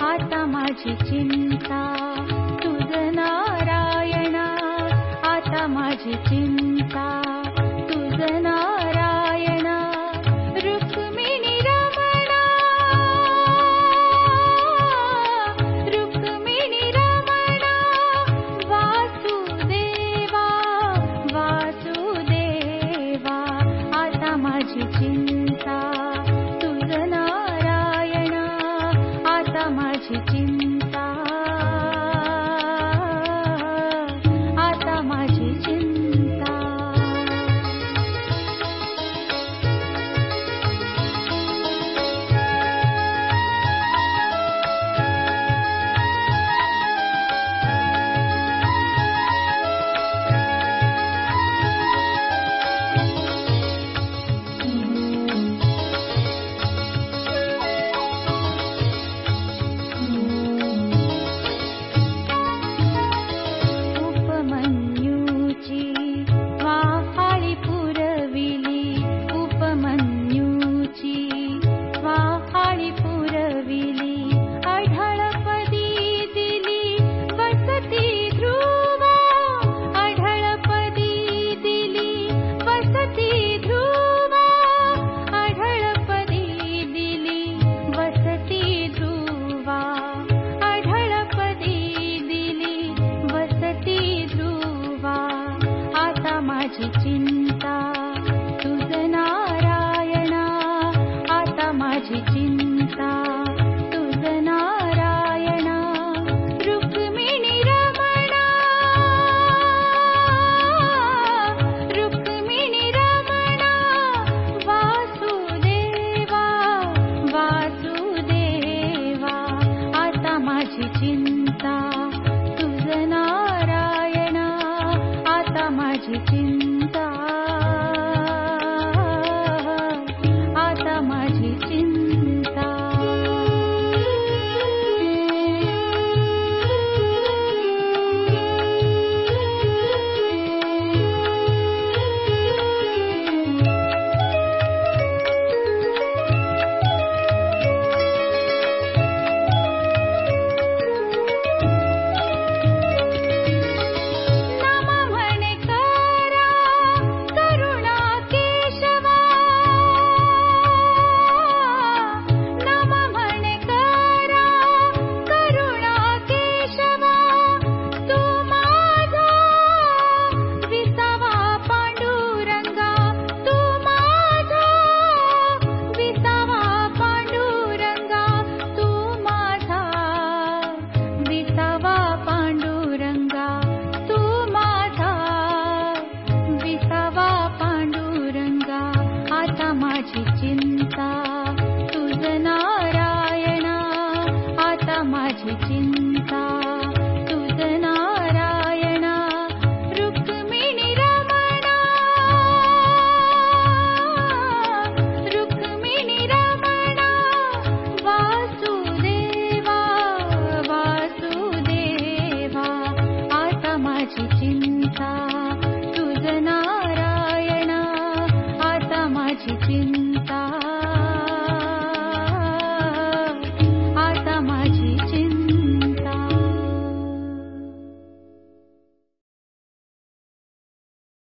आता माझी चिंता. तुझ नारायणा आता माझी चिंता.